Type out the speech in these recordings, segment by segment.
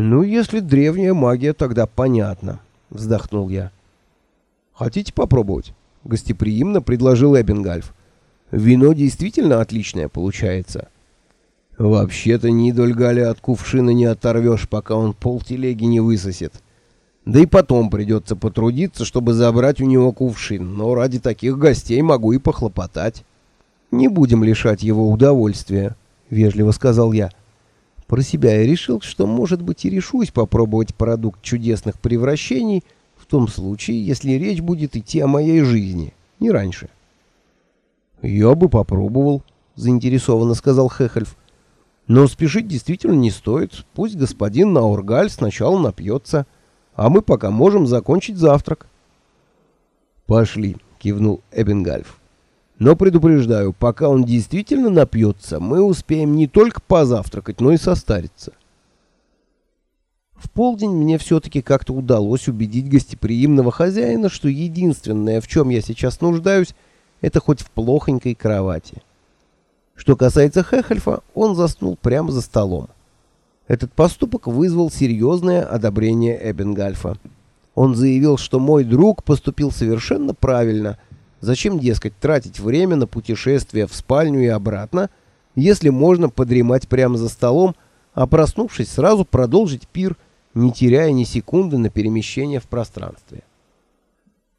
«Ну, если древняя магия, тогда понятно», — вздохнул я. «Хотите попробовать?» — гостеприимно предложил Эббингальф. «Вино действительно отличное получается». «Вообще-то ни дольгали от кувшина не оторвешь, пока он полтелеги не высосет. Да и потом придется потрудиться, чтобы забрать у него кувшин, но ради таких гостей могу и похлопотать». «Не будем лишать его удовольствия», — вежливо сказал я. Про себя я решил, что, может быть, и решусь попробовать продукт чудесных превращений в том случае, если речь будет идти о моей жизни, не раньше. «Я бы попробовал», — заинтересованно сказал Хехельф. «Но спешить действительно не стоит. Пусть господин Наургаль сначала напьется, а мы пока можем закончить завтрак». «Пошли», — кивнул Эббингальф. Но предупреждаю, пока он действительно напьется, мы успеем не только позавтракать, но и состариться. В полдень мне все-таки как-то удалось убедить гостеприимного хозяина, что единственное, в чем я сейчас нуждаюсь, это хоть в плохонькой кровати. Что касается Хехельфа, он заснул прямо за столом. Этот поступок вызвал серьезное одобрение Эббенгальфа. Он заявил, что мой друг поступил совершенно правильно – Зачем, дескать, тратить время на путешествие в спальню и обратно, если можно подремать прямо за столом, а проснувшись сразу продолжить пир, не теряя ни секунды на перемещение в пространстве.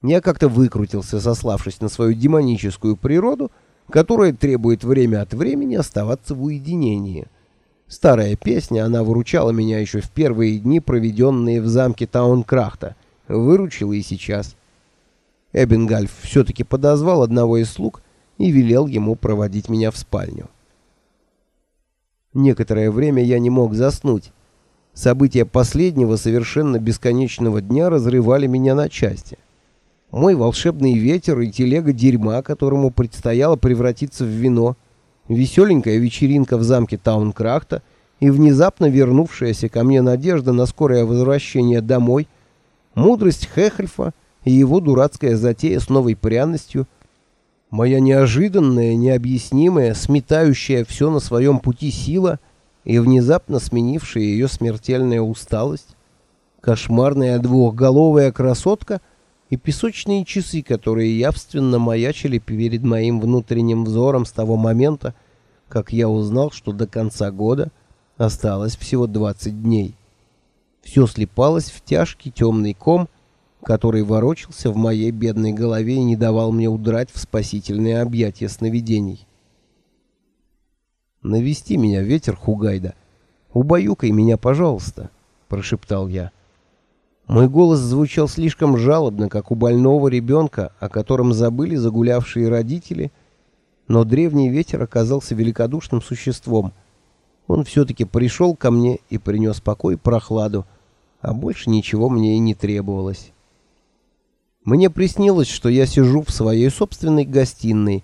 Я как-то выкрутился, сославшись на свою демоническую природу, которая требует время от времени оставаться в уединении. Старая песня, она выручала меня еще в первые дни, проведенные в замке Таункрахта, выручила и сейчас. Эббингальф все-таки подозвал одного из слуг и велел ему проводить меня в спальню. Некоторое время я не мог заснуть. События последнего совершенно бесконечного дня разрывали меня на части. Мой волшебный ветер и телега дерьма, которому предстояло превратиться в вино, веселенькая вечеринка в замке Таункрахта и внезапно вернувшаяся ко мне надежда на скорое возвращение домой, мудрость Хехельфа и его дурацкая затея с новой пряностью, моя неожиданная, необъяснимая, сметающая все на своем пути сила и внезапно сменившая ее смертельная усталость, кошмарная двухголовая красотка и песочные часы, которые явственно маячили перед моим внутренним взором с того момента, как я узнал, что до конца года осталось всего 20 дней. Все слипалось в тяжкий темный ком, который ворочался в моей бедной голове и не давал мне удрать в спасительные объятия сновидений. «Навести меня, ветер Хугайда! Убаюкай меня, пожалуйста!» — прошептал я. Мой голос звучал слишком жалобно, как у больного ребенка, о котором забыли загулявшие родители, но древний ветер оказался великодушным существом. Он все-таки пришел ко мне и принес покой и прохладу, а больше ничего мне и не требовалось. Мне приснилось, что я сижу в своей собственной гостиной,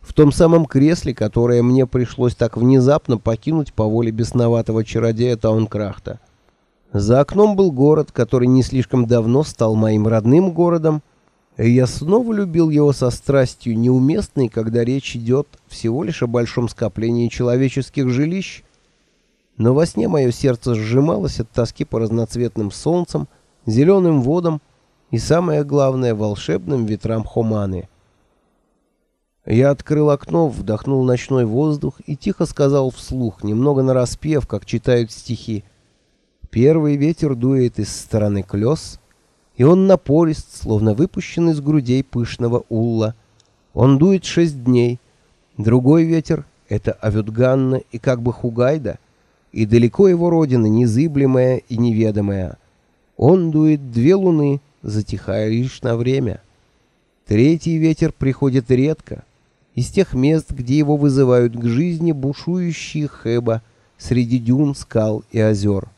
в том самом кресле, которое мне пришлось так внезапно покинуть по воле бесноватого чародея Таункрахта. За окном был город, который не слишком давно стал моим родным городом, и я снова любил его со страстью неуместной, когда речь идет всего лишь о большом скоплении человеческих жилищ. Но во сне мое сердце сжималось от тоски по разноцветным солнцам, зеленым водам, и, самое главное, волшебным ветрам Хоманы. Я открыл окно, вдохнул ночной воздух и тихо сказал вслух, немного нараспев, как читают стихи. Первый ветер дует из стороны клёс, и он напорист, словно выпущенный из грудей пышного улла. Он дует шесть дней. Другой ветер — это Авютганна и как бы Хугайда, и далеко его родина, незыблемая и неведомая. Он дует две луны — затихая лишь на время. Третий ветер приходит редко, из тех мест, где его вызывают к жизни бушующие хэба среди дюн, скал и озер.